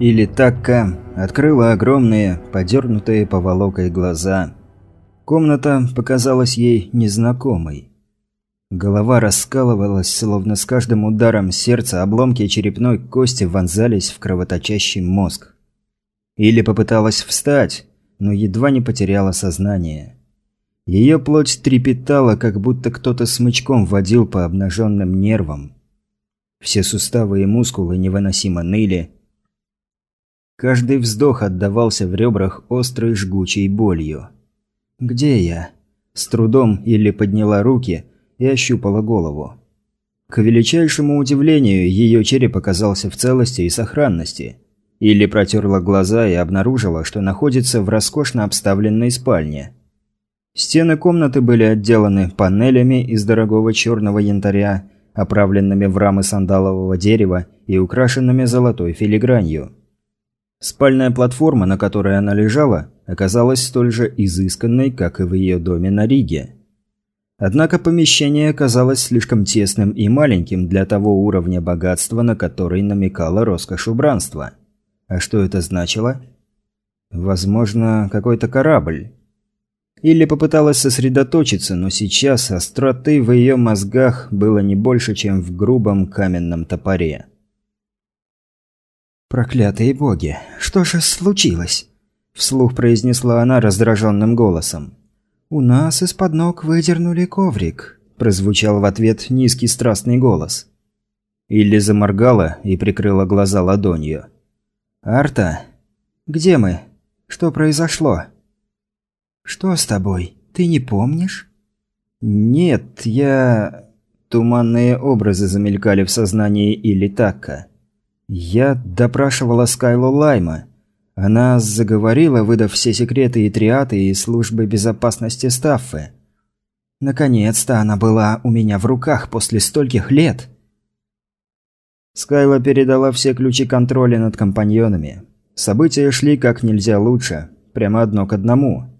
Или Такка открыла огромные, подернутые поволокой глаза. Комната показалась ей незнакомой. Голова раскалывалась, словно с каждым ударом сердца обломки черепной кости вонзались в кровоточащий мозг. Или попыталась встать, но едва не потеряла сознание. Ее плоть трепетала, как будто кто-то смычком водил по обнаженным нервам. Все суставы и мускулы невыносимо ныли, Каждый вздох отдавался в ребрах острой жгучей болью. «Где я?» С трудом или подняла руки и ощупала голову. К величайшему удивлению, ее череп оказался в целости и сохранности. Или протерла глаза и обнаружила, что находится в роскошно обставленной спальне. Стены комнаты были отделаны панелями из дорогого черного янтаря, оправленными в рамы сандалового дерева и украшенными золотой филигранью. Спальная платформа, на которой она лежала, оказалась столь же изысканной, как и в ее доме на Риге. Однако помещение оказалось слишком тесным и маленьким для того уровня богатства, на который намекала роскошь убранства. А что это значило? Возможно, какой-то корабль. Или попыталась сосредоточиться, но сейчас остроты в ее мозгах было не больше, чем в грубом каменном топоре. «Проклятые боги! Что же случилось?» Вслух произнесла она раздраженным голосом. «У нас из-под ног выдернули коврик», – прозвучал в ответ низкий страстный голос. Илли заморгала и прикрыла глаза ладонью. «Арта? Где мы? Что произошло?» «Что с тобой? Ты не помнишь?» «Нет, я...» Туманные образы замелькали в сознании Илли Такка. Я допрашивала Скайлу Лайма. Она заговорила, выдав все секреты и триаты и службы безопасности Стаффы. Наконец-то она была у меня в руках после стольких лет. Скайла передала все ключи контроля над компаньонами. События шли как нельзя лучше, прямо одно к одному.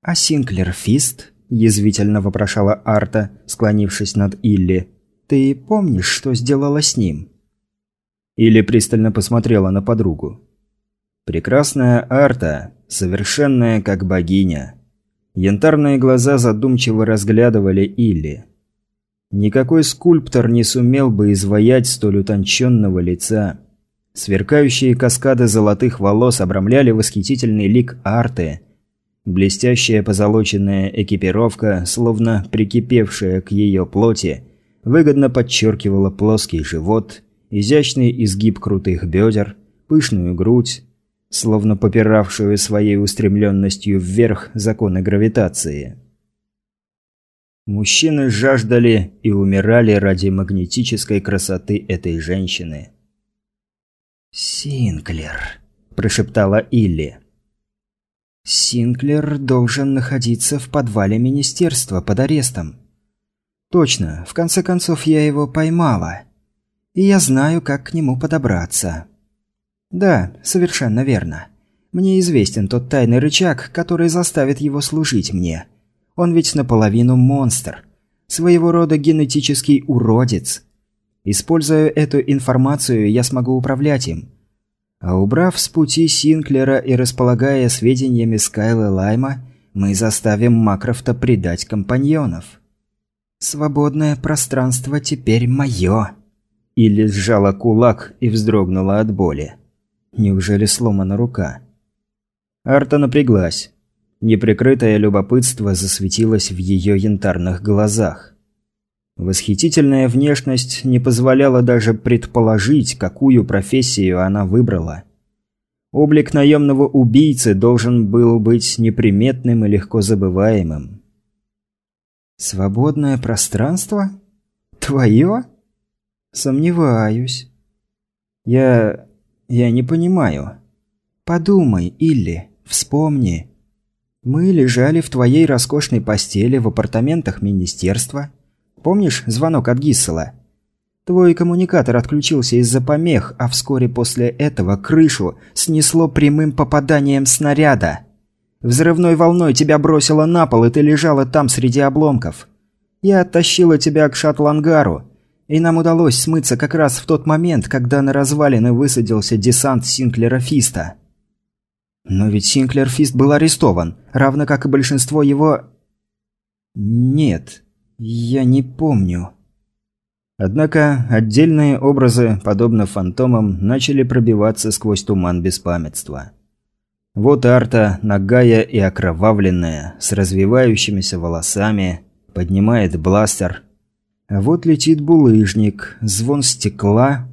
«А Синклер Фист?» – язвительно вопрошала Арта, склонившись над Илли. «Ты помнишь, что сделала с ним?» Или пристально посмотрела на подругу. Прекрасная Арта, совершенная как богиня. Янтарные глаза задумчиво разглядывали Илли. Никакой скульптор не сумел бы изваять столь утонченного лица. Сверкающие каскады золотых волос обрамляли восхитительный лик Арты. Блестящая позолоченная экипировка, словно прикипевшая к ее плоти, выгодно подчеркивала плоский живот изящный изгиб крутых бедер, пышную грудь, словно попиравшую своей устремленностью вверх законы гравитации. Мужчины жаждали и умирали ради магнетической красоты этой женщины. «Синклер», – прошептала Илли. «Синклер должен находиться в подвале министерства под арестом». «Точно, в конце концов я его поймала» и я знаю, как к нему подобраться. Да, совершенно верно. Мне известен тот тайный рычаг, который заставит его служить мне. Он ведь наполовину монстр. Своего рода генетический уродец. Используя эту информацию, я смогу управлять им. А убрав с пути Синклера и располагая сведениями Скайла Лайма, мы заставим Макрофта предать компаньонов. Свободное пространство теперь мое. Или сжала кулак и вздрогнула от боли. Неужели сломана рука? Арта напряглась. Неприкрытое любопытство засветилось в ее янтарных глазах. Восхитительная внешность не позволяла даже предположить, какую профессию она выбрала. Облик наемного убийцы должен был быть неприметным и легко забываемым. «Свободное пространство? Твое?» «Сомневаюсь». «Я... я не понимаю». «Подумай, Илли, вспомни. Мы лежали в твоей роскошной постели в апартаментах министерства. Помнишь звонок от Гиссела? Твой коммуникатор отключился из-за помех, а вскоре после этого крышу снесло прямым попаданием снаряда. Взрывной волной тебя бросило на пол, и ты лежала там среди обломков. Я оттащила тебя к шаттлангару, И нам удалось смыться как раз в тот момент, когда на развалины высадился десант Синклера Фиста. Но ведь Синклер Фист был арестован, равно как и большинство его... Нет, я не помню. Однако отдельные образы, подобно фантомам, начали пробиваться сквозь туман беспамятства. Вот Арта, нагая и окровавленная, с развивающимися волосами, поднимает бластер. Вот летит булыжник, звон стекла.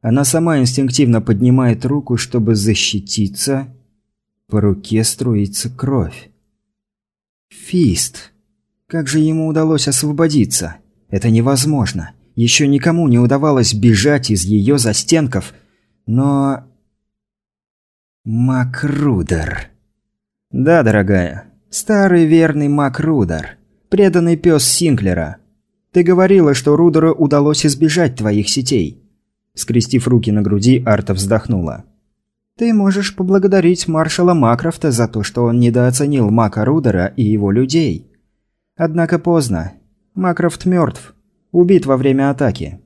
Она сама инстинктивно поднимает руку, чтобы защититься. По руке струится кровь. Фист. Как же ему удалось освободиться? Это невозможно. Еще никому не удавалось бежать из ее застенков. Но... Макрудер. Да, дорогая. Старый верный Макрудер. Преданный пес Синклера. Ты говорила, что Рудеру удалось избежать твоих сетей. Скрестив руки на груди, Арта вздохнула. Ты можешь поблагодарить маршала Макрофта за то, что он недооценил Мака Рудера и его людей. Однако поздно. Макрофт мертв. Убит во время атаки.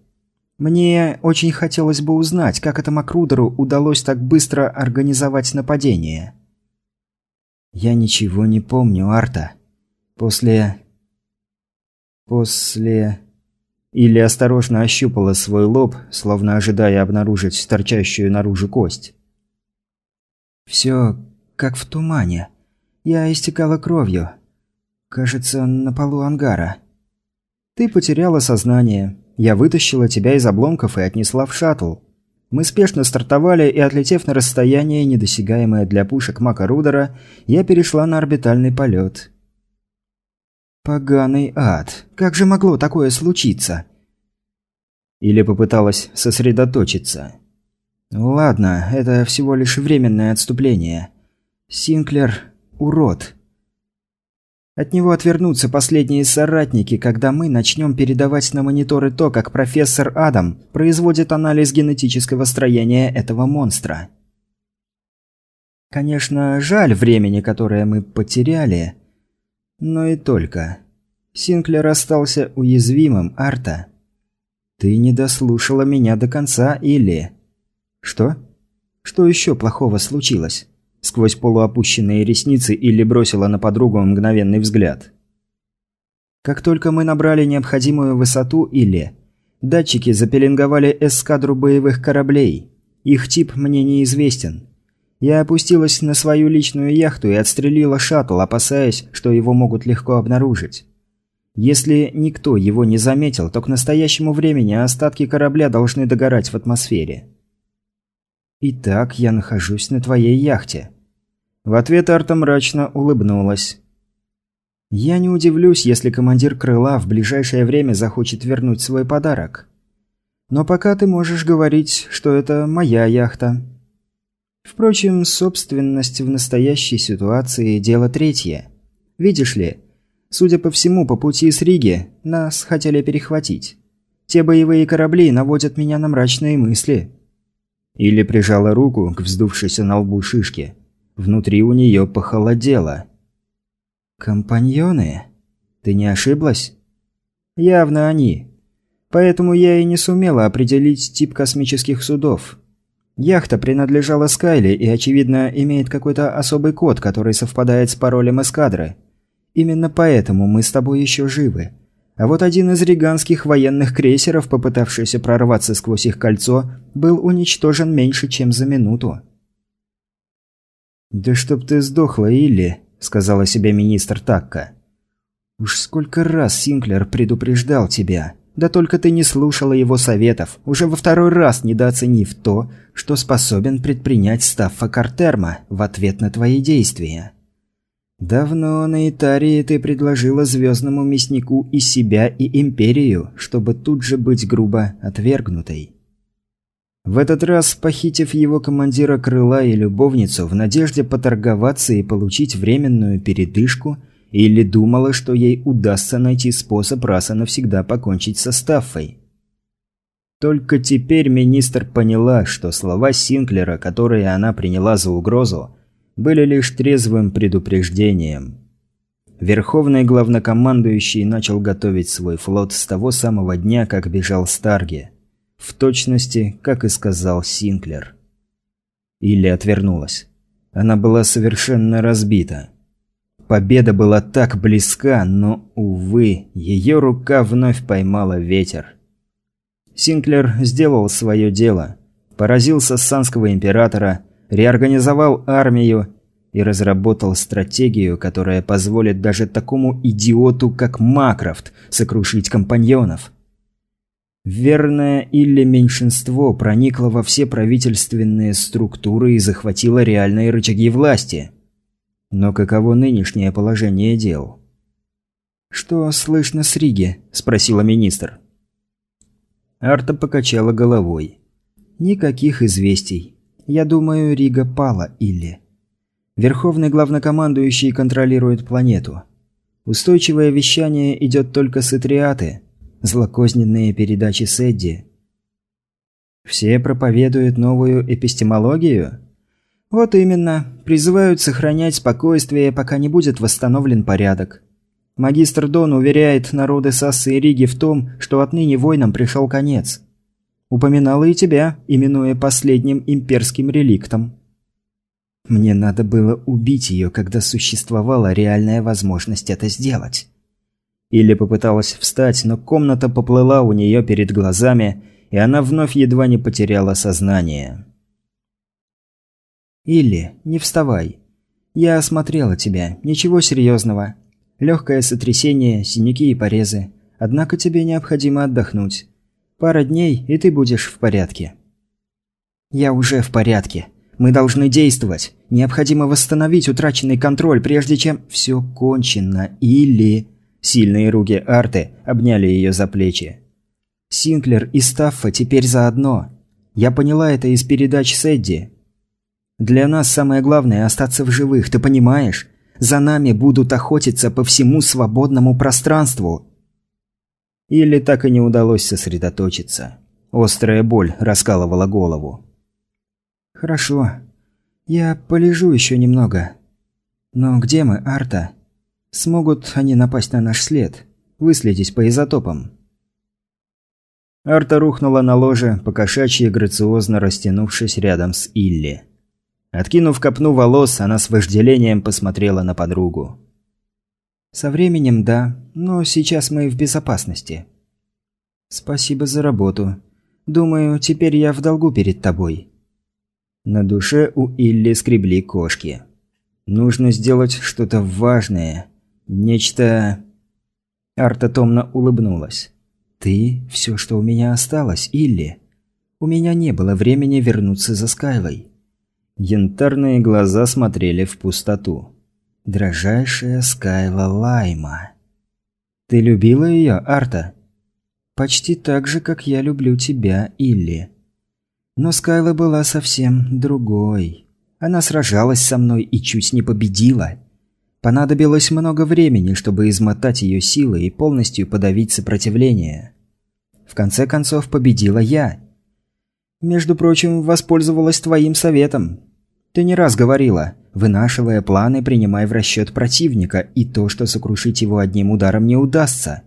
Мне очень хотелось бы узнать, как это Макрудеру удалось так быстро организовать нападение. Я ничего не помню, Арта. После... После... Или осторожно ощупала свой лоб, словно ожидая обнаружить торчащую наружу кость. Все как в тумане. Я истекала кровью. Кажется, на полу ангара. Ты потеряла сознание. Я вытащила тебя из обломков и отнесла в шаттл. Мы спешно стартовали, и, отлетев на расстояние, недосягаемое для пушек Мака Рудера, я перешла на орбитальный полет. Поганый ад. Как же могло такое случиться? Или попыталась сосредоточиться. Ладно, это всего лишь временное отступление. Синклер – урод. От него отвернутся последние соратники, когда мы начнем передавать на мониторы то, как профессор Адам производит анализ генетического строения этого монстра. Конечно, жаль времени, которое мы потеряли, но и только. Синклер остался уязвимым, Арта. Ты не дослушала меня до конца или... Что? Что еще плохого случилось? сквозь полуопущенные ресницы или бросила на подругу мгновенный взгляд. Как только мы набрали необходимую высоту или... Датчики запеленговали эскадру боевых кораблей. Их тип мне неизвестен. Я опустилась на свою личную яхту и отстрелила шаттл, опасаясь, что его могут легко обнаружить. Если никто его не заметил, то к настоящему времени остатки корабля должны догорать в атмосфере. Итак, я нахожусь на твоей яхте. В ответ Арта мрачно улыбнулась. «Я не удивлюсь, если командир крыла в ближайшее время захочет вернуть свой подарок. Но пока ты можешь говорить, что это моя яхта. Впрочем, собственность в настоящей ситуации – дело третье. Видишь ли, судя по всему, по пути с Риги нас хотели перехватить. Те боевые корабли наводят меня на мрачные мысли». Или прижала руку к вздувшейся на лбу шишке – Внутри у нее похолодело. «Компаньоны? Ты не ошиблась?» «Явно они. Поэтому я и не сумела определить тип космических судов. Яхта принадлежала Скайли и, очевидно, имеет какой-то особый код, который совпадает с паролем эскадры. Именно поэтому мы с тобой еще живы. А вот один из риганских военных крейсеров, попытавшийся прорваться сквозь их кольцо, был уничтожен меньше, чем за минуту. «Да чтоб ты сдохла, Илли», — сказала себе министр Такка. «Уж сколько раз Синклер предупреждал тебя. Да только ты не слушала его советов, уже во второй раз недооценив то, что способен предпринять Стаффа Картерма в ответ на твои действия. Давно на Итарии ты предложила звездному мяснику и себя, и Империю, чтобы тут же быть грубо отвергнутой. В этот раз похитив его командира крыла и любовницу в надежде поторговаться и получить временную передышку, или думала, что ей удастся найти способ раз и навсегда покончить со Стаффой. Только теперь министр поняла, что слова Синклера, которые она приняла за угрозу, были лишь трезвым предупреждением. Верховный главнокомандующий начал готовить свой флот с того самого дня, как бежал Старги. В точности, как и сказал Синклер. Или отвернулась. Она была совершенно разбита. Победа была так близка, но, увы, ее рука вновь поймала ветер. Синклер сделал свое дело. Поразил сассанского императора, реорганизовал армию и разработал стратегию, которая позволит даже такому идиоту, как Макрофт, сокрушить компаньонов. Верное или меньшинство проникло во все правительственные структуры и захватило реальные рычаги власти. Но каково нынешнее положение дел? «Что слышно с Риги?» – спросила министр. Арта покачала головой. «Никаких известий. Я думаю, Рига пала или...» Верховный главнокомандующий контролирует планету. Устойчивое вещание идет только с Итриаты, злокозненные передачи с Эдди. Все проповедуют новую эпистемологию? Вот именно, призывают сохранять спокойствие, пока не будет восстановлен порядок. Магистр Дон уверяет народы Сассы и Риги в том, что отныне войнам пришел конец. Упоминала и тебя, именуя последним имперским реликтом. Мне надо было убить ее, когда существовала реальная возможность это сделать. Или попыталась встать, но комната поплыла у нее перед глазами, и она вновь едва не потеряла сознание. «Или, не вставай. Я осмотрела тебя. Ничего серьезного. Легкое сотрясение, синяки и порезы. Однако тебе необходимо отдохнуть. Пара дней, и ты будешь в порядке». «Я уже в порядке», мы должны действовать. Необходимо восстановить утраченный контроль, прежде чем все кончено. Или... Сильные руки Арты обняли ее за плечи. Синклер и Стаффа теперь заодно. Я поняла это из передач с Эдди. Для нас самое главное – остаться в живых, ты понимаешь? За нами будут охотиться по всему свободному пространству. Или так и не удалось сосредоточиться. Острая боль раскалывала голову. «Хорошо. Я полежу еще немного. Но где мы, Арта? Смогут они напасть на наш след? Выследить по изотопам?» Арта рухнула на ложе, покошачьи грациозно растянувшись рядом с Илли. Откинув копну волос, она с вожделением посмотрела на подругу. «Со временем, да, но сейчас мы в безопасности». «Спасибо за работу. Думаю, теперь я в долгу перед тобой». На душе у Илли скребли кошки. Нужно сделать что-то важное. Нечто... Арта томно улыбнулась. «Ты – все, что у меня осталось, Илли. У меня не было времени вернуться за Скайлой». Янтарные глаза смотрели в пустоту. «Дрожайшая Скайла Лайма». «Ты любила ее, Арта?» «Почти так же, как я люблю тебя, Илли». Но Скайла была совсем другой. Она сражалась со мной и чуть не победила. Понадобилось много времени, чтобы измотать ее силы и полностью подавить сопротивление. В конце концов победила я. Между прочим, воспользовалась твоим советом. Ты не раз говорила, вынашивая планы, принимай в расчет противника и то, что сокрушить его одним ударом не удастся.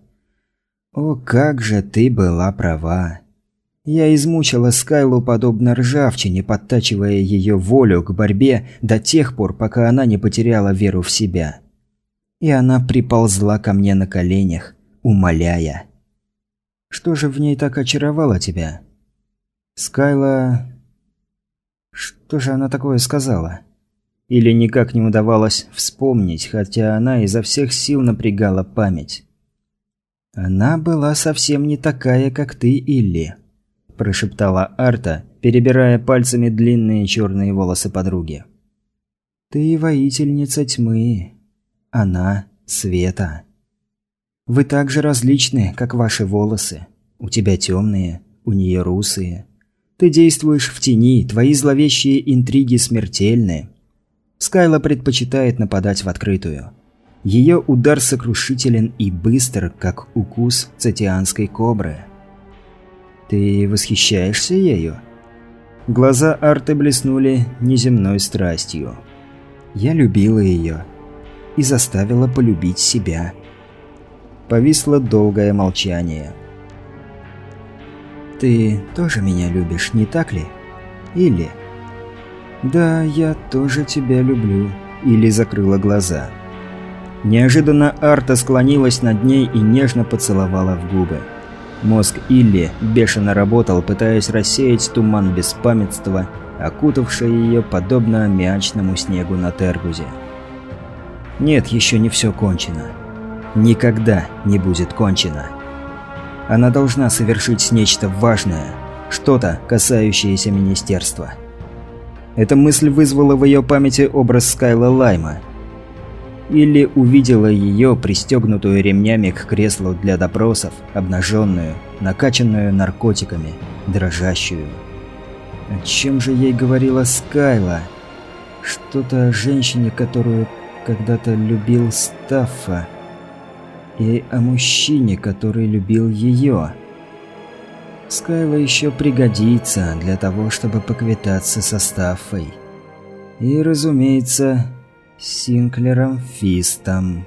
О, как же ты была права. Я измучила Скайлу подобно ржавчине, подтачивая ее волю к борьбе до тех пор, пока она не потеряла веру в себя. И она приползла ко мне на коленях, умоляя. «Что же в ней так очаровало тебя?» Скайла... Что же она такое сказала? Или никак не удавалось вспомнить, хотя она изо всех сил напрягала память. Она была совсем не такая, как ты, Илли прошептала Арта, перебирая пальцами длинные черные волосы подруги. «Ты воительница тьмы. Она – света. Вы так же различны, как ваши волосы. У тебя темные, у нее русые. Ты действуешь в тени, твои зловещие интриги смертельны. Скайла предпочитает нападать в открытую. Ее удар сокрушителен и быстр, как укус цитианской кобры». «Ты восхищаешься ею?» Глаза Арты блеснули неземной страстью. «Я любила ее. и заставила полюбить себя. Повисло долгое молчание. «Ты тоже меня любишь, не так ли? Или...» «Да, я тоже тебя люблю», — Или закрыла глаза. Неожиданно Арта склонилась над ней и нежно поцеловала в губы. Мозг Илли бешено работал, пытаясь рассеять туман беспамятства, окутавший ее подобно аммиачному снегу на Тергузе. Нет, еще не все кончено. Никогда не будет кончено. Она должна совершить нечто важное, что-то, касающееся министерства. Эта мысль вызвала в ее памяти образ Скайла Лайма – или увидела ее, пристегнутую ремнями к креслу для допросов, обнаженную, накачанную наркотиками, дрожащую. О чем же ей говорила Скайла? Что-то о женщине, которую когда-то любил Стаффа. И о мужчине, который любил ее. Скайла еще пригодится для того, чтобы поквитаться со Стаффой. И, разумеется, Синклером Фистом.